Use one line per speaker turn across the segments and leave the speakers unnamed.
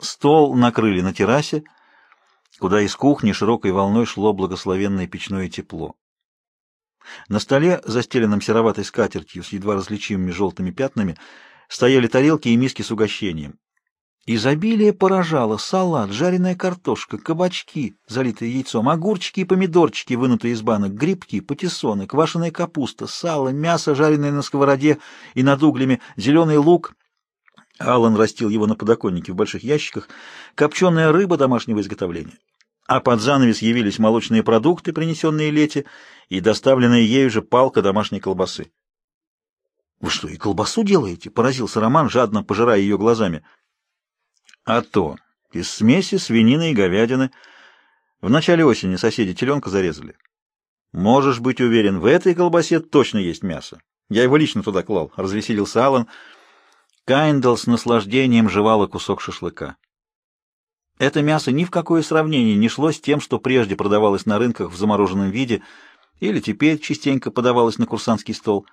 Стол накрыли на террасе, куда из кухни широкой волной шло благословенное печное тепло. На столе, застеленном сероватой скатертью с едва различимыми желтыми пятнами, стояли тарелки и миски с угощением. Изобилие поражало. Салат, жареная картошка, кабачки, залитые яйцом, огурчики и помидорчики, вынутые из банок, грибки, патиссоны, квашеная капуста, сало, мясо, жареное на сковороде и над углями, зеленый лук. Алан растил его на подоконнике в больших ящиках, копченая рыба домашнего изготовления. А под занавес явились молочные продукты, принесенные Лете, и доставленная ею же палка домашней колбасы. — Вы что, и колбасу делаете? — поразился Роман, жадно пожирая ее глазами. — а то, из смеси свинины и говядины. В начале осени соседи теленка зарезали. Можешь быть уверен, в этой колбасе точно есть мясо. Я его лично туда клал, — развеселился Аллан. Кайндл с наслаждением жевала кусок шашлыка. Это мясо ни в какое сравнение не шло с тем, что прежде продавалось на рынках в замороженном виде или теперь частенько подавалось на курсантский стол.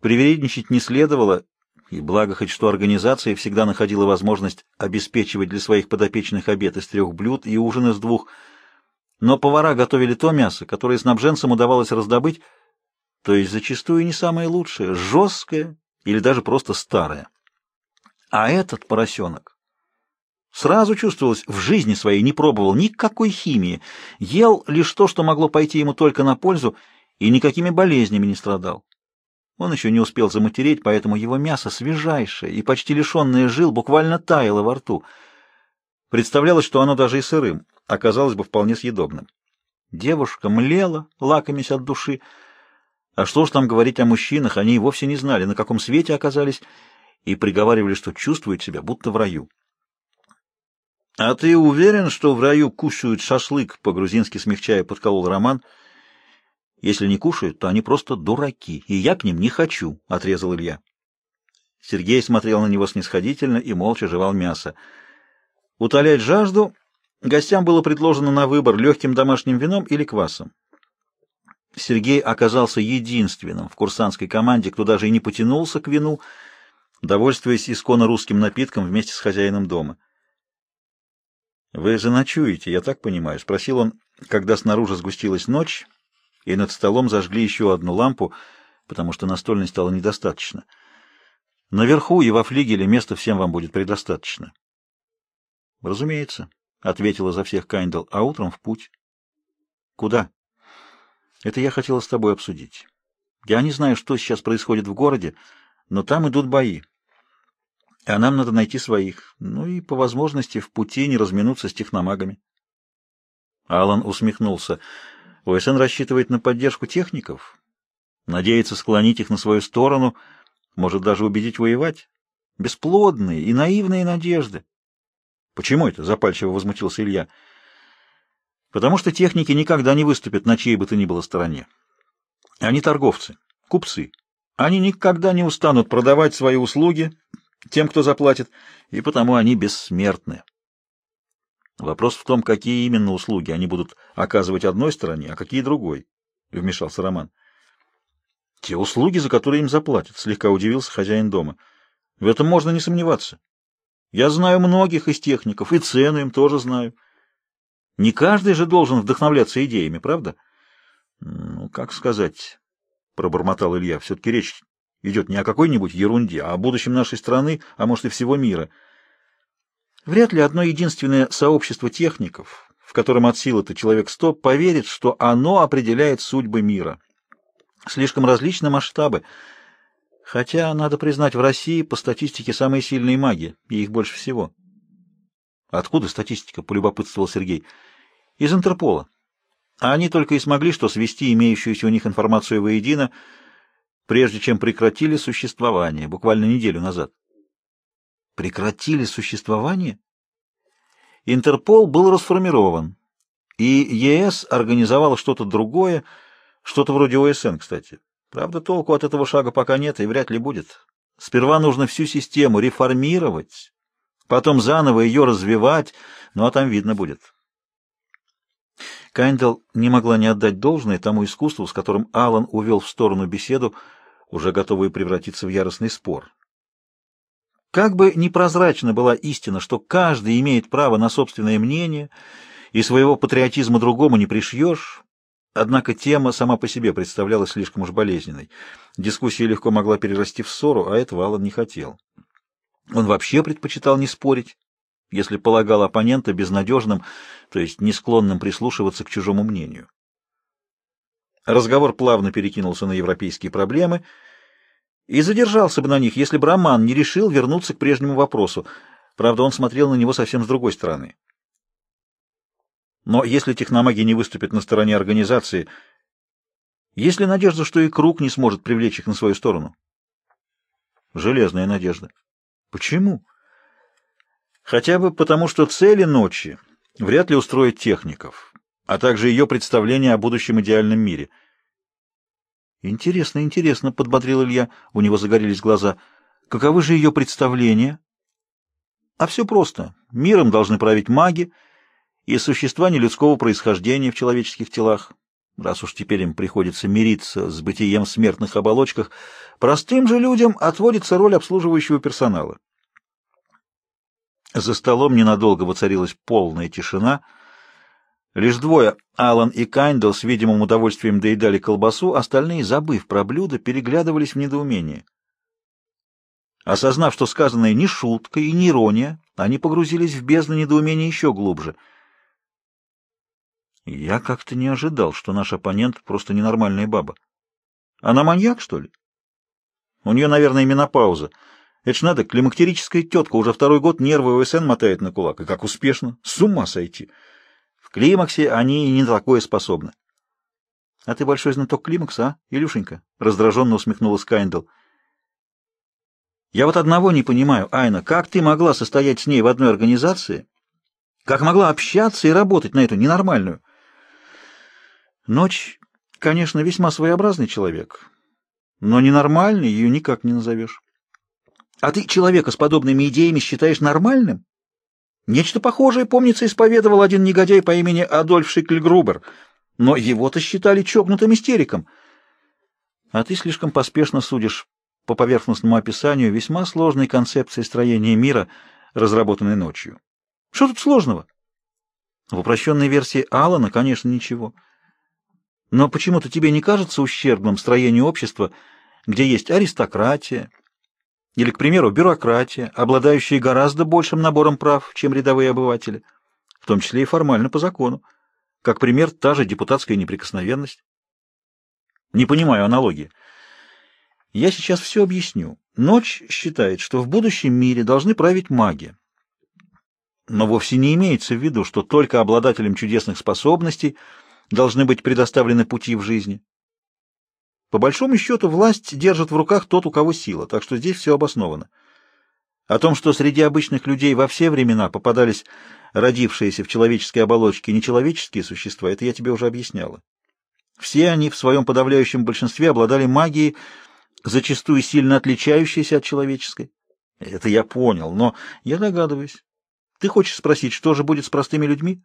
Привередничать не следовало, и благо хоть что организация всегда находила возможность обеспечивать для своих подопечных обед из трех блюд и ужин из двух. Но повара готовили то мясо, которое снабженцам удавалось раздобыть, то есть зачастую не самое лучшее, жесткое или даже просто старое. А этот поросенок сразу чувствовалось, в жизни своей не пробовал никакой химии, ел лишь то, что могло пойти ему только на пользу, и никакими болезнями не страдал. Он еще не успел заматереть, поэтому его мясо свежайшее и почти лишенное жил буквально таяло во рту. Представлялось, что оно даже и сырым оказалось бы вполне съедобным. Девушка млела, лакомясь от души. А что ж там говорить о мужчинах, они и вовсе не знали, на каком свете оказались, и приговаривали, что чувствуют себя будто в раю. — А ты уверен, что в раю кушают шашлык? — по-грузински смягчая подколол Роман — если не кушают, то они просто дураки, и я к ним не хочу, — отрезал Илья. Сергей смотрел на него снисходительно и молча жевал мясо. Утолять жажду гостям было предложено на выбор легким домашним вином или квасом. Сергей оказался единственным в курсантской команде, кто даже и не потянулся к вину, довольствуясь исконно русским напитком вместе с хозяином дома. — Вы же ночуете, я так понимаю? — спросил он, когда снаружи сгустилась ночь, и над столом зажгли еще одну лампу, потому что настольной стало недостаточно. Наверху и во флигеле места всем вам будет предостаточно. — Разумеется, — ответила за всех Кайндл, — а утром в путь. — Куда? — Это я хотела с тобой обсудить. Я не знаю, что сейчас происходит в городе, но там идут бои. А нам надо найти своих, ну и, по возможности, в пути не разминуться с техномагами. Алан усмехнулся. ОСН рассчитывает на поддержку техников, надеется склонить их на свою сторону, может даже убедить воевать. Бесплодные и наивные надежды. Почему это? Запальчиво возмутился Илья. Потому что техники никогда не выступят на чьей бы то ни было стороне. Они торговцы, купцы. Они никогда не устанут продавать свои услуги тем, кто заплатит, и потому они бессмертны. Вопрос в том, какие именно услуги они будут оказывать одной стороне, а какие другой, — вмешался Роман. — Те услуги, за которые им заплатят, — слегка удивился хозяин дома. — В этом можно не сомневаться. Я знаю многих из техников, и цену им тоже знаю. Не каждый же должен вдохновляться идеями, правда? — Ну, как сказать, — пробормотал Илья, — все-таки речь идет не о какой-нибудь ерунде, а о будущем нашей страны, а может и всего мира — Вряд ли одно единственное сообщество техников, в котором от силы-то человек сто, поверит, что оно определяет судьбы мира. Слишком различны масштабы. Хотя, надо признать, в России по статистике самые сильные маги, и их больше всего. «Откуда статистика?» — полюбопытствовал Сергей. «Из Интерпола. А они только и смогли что свести имеющуюся у них информацию воедино, прежде чем прекратили существование, буквально неделю назад прекратили существование? Интерпол был расформирован, и ЕС организовал что-то другое, что-то вроде ОСН, кстати. Правда, толку от этого шага пока нет и вряд ли будет. Сперва нужно всю систему реформировать, потом заново ее развивать, ну а там видно будет. Кайндл не могла не отдать должное тому искусству, с которым Алан увел в сторону беседу, уже готовую превратиться в яростный спор. Как бы непрозрачна была истина, что каждый имеет право на собственное мнение, и своего патриотизма другому не пришьешь, однако тема сама по себе представлялась слишком уж болезненной. Дискуссия легко могла перерасти в ссору, а этого Аллан не хотел. Он вообще предпочитал не спорить, если полагал оппонента безнадежным, то есть не склонным прислушиваться к чужому мнению. Разговор плавно перекинулся на европейские проблемы и задержался бы на них, если бы Роман не решил вернуться к прежнему вопросу. Правда, он смотрел на него совсем с другой стороны. Но если техномаги не выступят на стороне организации, есть ли надежда, что и Круг не сможет привлечь их на свою сторону? Железная надежда. Почему? Хотя бы потому, что цели ночи вряд ли устроят техников, а также ее представление о будущем идеальном мире. Интересно, интересно, подбодрил Илья, у него загорелись глаза. Каковы же ее представления? А все просто. Миром должны править маги и существа нелюдского происхождения в человеческих телах. Раз уж теперь им приходится мириться с бытием в смертных оболочках, простым же людям отводится роль обслуживающего персонала. За столом ненадолго воцарилась полная тишина. Лишь двое, Алан и Кайндл, с видимым удовольствием доедали колбасу, остальные, забыв про блюдо, переглядывались в недоумении. Осознав, что сказанное не шутка и не ирония, они погрузились в бездну недоумения еще глубже. Я как-то не ожидал, что наш оппонент просто ненормальная баба. Она маньяк, что ли? У нее, наверное, менопауза. Это ж надо, климактерическая тетка уже второй год нервы ОСН мотает на кулак. И как успешно. С ума сойти. В климаксе они и не такое способны. — А ты большой знаток климакса, а, Илюшенька? — раздраженно усмехнулась Кайндл. — Я вот одного не понимаю, Айна, как ты могла состоять с ней в одной организации? Как могла общаться и работать на эту ненормальную? Ночь, конечно, весьма своеобразный человек, но ненормальный ее никак не назовешь. А ты человека с подобными идеями считаешь нормальным? Нечто похожее, помнится, исповедовал один негодяй по имени Адольф Шикльгрубер, но его-то считали чокнутым истериком. А ты слишком поспешно судишь по поверхностному описанию весьма сложной концепции строения мира, разработанной ночью. Что тут сложного? В упрощенной версии Алана, конечно, ничего. Но почему-то тебе не кажется ущербным строению общества, где есть аристократия, или, к примеру, бюрократия, обладающая гораздо большим набором прав, чем рядовые обыватели, в том числе и формально по закону. Как пример, та же депутатская неприкосновенность. Не понимаю аналогии. Я сейчас все объясню. Ночь считает, что в будущем мире должны править маги. Но вовсе не имеется в виду, что только обладателям чудесных способностей должны быть предоставлены пути в жизни. По большому счету, власть держит в руках тот, у кого сила, так что здесь все обосновано. О том, что среди обычных людей во все времена попадались родившиеся в человеческой оболочке нечеловеческие существа, это я тебе уже объясняла. Все они в своем подавляющем большинстве обладали магией, зачастую сильно отличающейся от человеческой. Это я понял, но я догадываюсь. Ты хочешь спросить, что же будет с простыми людьми?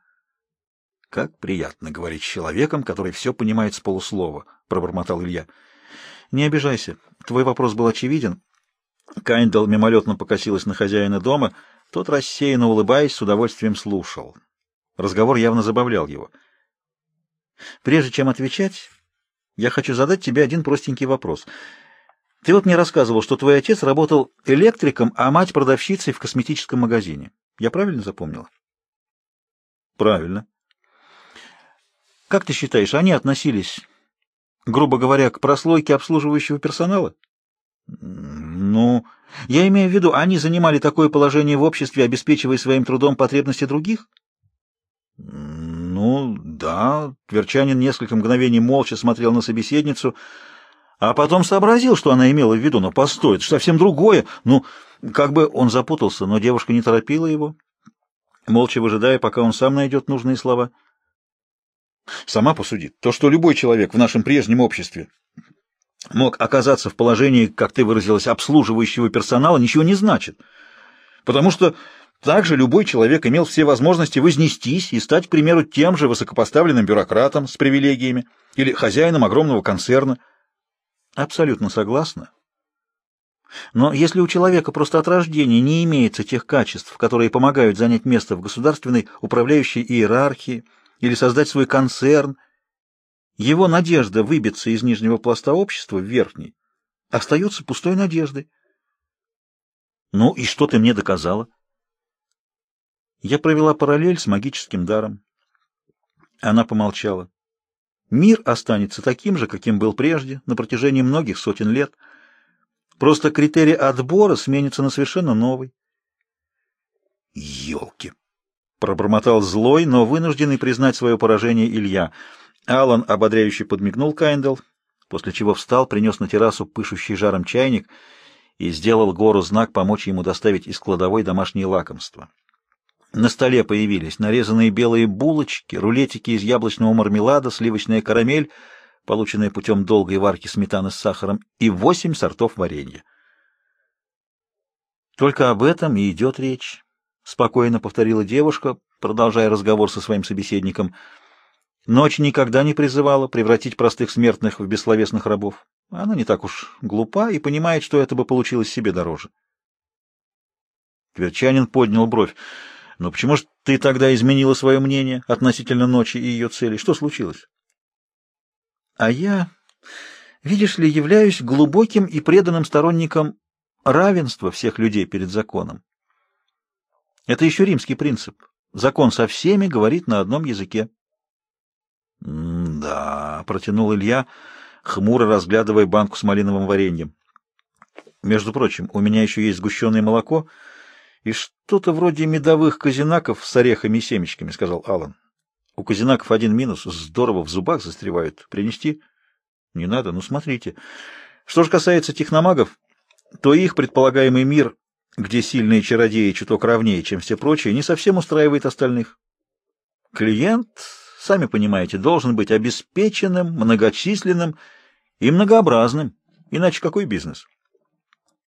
Как приятно говорить с человеком, который все понимает с полуслова, — пробормотал Илья. — Не обижайся. Твой вопрос был очевиден. Кайндал мимолетно покосилась на хозяина дома. Тот, рассеянно улыбаясь, с удовольствием слушал. Разговор явно забавлял его. — Прежде чем отвечать, я хочу задать тебе один простенький вопрос. Ты вот мне рассказывал, что твой отец работал электриком, а мать продавщицей в косметическом магазине. Я правильно запомнила? — Правильно. — Как ты считаешь, они относились грубо говоря, к прослойке обслуживающего персонала? Ну, я имею в виду, они занимали такое положение в обществе, обеспечивая своим трудом потребности других? Ну, да. Тверчанин несколько мгновений молча смотрел на собеседницу, а потом сообразил, что она имела в виду. Но постой, это совсем другое. Ну, как бы он запутался, но девушка не торопила его, молча выжидая, пока он сам найдет нужные слова. Сама посуди. То, что любой человек в нашем прежнем обществе мог оказаться в положении, как ты выразилась, обслуживающего персонала, ничего не значит. Потому что также любой человек имел все возможности вознестись и стать, к примеру, тем же высокопоставленным бюрократом с привилегиями или хозяином огромного концерна. Абсолютно согласна. Но если у человека просто от рождения не имеется тех качеств, которые помогают занять место в государственной управляющей иерархии или создать свой концерн, его надежда выбиться из нижнего пласта общества в верхний остается пустой надеждой. Ну и что ты мне доказала? Я провела параллель с магическим даром. Она помолчала. Мир останется таким же, каким был прежде, на протяжении многих сотен лет. Просто критерий отбора сменится на совершенно новый. «Елки!» — пробормотал злой, но вынужденный признать свое поражение Илья. Алан ободряюще подмигнул Кайндл, после чего встал, принес на террасу пышущий жаром чайник и сделал гору знак помочь ему доставить из кладовой домашние лакомства. На столе появились нарезанные белые булочки, рулетики из яблочного мармелада, сливочная карамель, полученная путем долгой варки сметаны с сахаром, и восемь сортов варенья. «Только об этом и идет речь», — спокойно повторила девушка, продолжая разговор со своим собеседником. «Ночь никогда не призывала превратить простых смертных в бессловесных рабов. Она не так уж глупа и понимает, что это бы получилось себе дороже». Тверчанин поднял бровь. Но почему же ты тогда изменила свое мнение относительно ночи и ее целей? Что случилось? А я, видишь ли, являюсь глубоким и преданным сторонником равенства всех людей перед законом. Это еще римский принцип. Закон со всеми говорит на одном языке. — Да, — протянул Илья, хмуро разглядывая банку с малиновым вареньем. — Между прочим, у меня еще есть сгущенное молоко — и что-то вроде медовых казинаков с орехами и семечками, — сказал Алан. У казинаков один минус — здорово в зубах застревают. Принести? Не надо, ну смотрите. Что же касается техномагов, то их предполагаемый мир, где сильные чародеи чуток равнее, чем все прочие, не совсем устраивает остальных. Клиент, сами понимаете, должен быть обеспеченным, многочисленным и многообразным, иначе какой бизнес?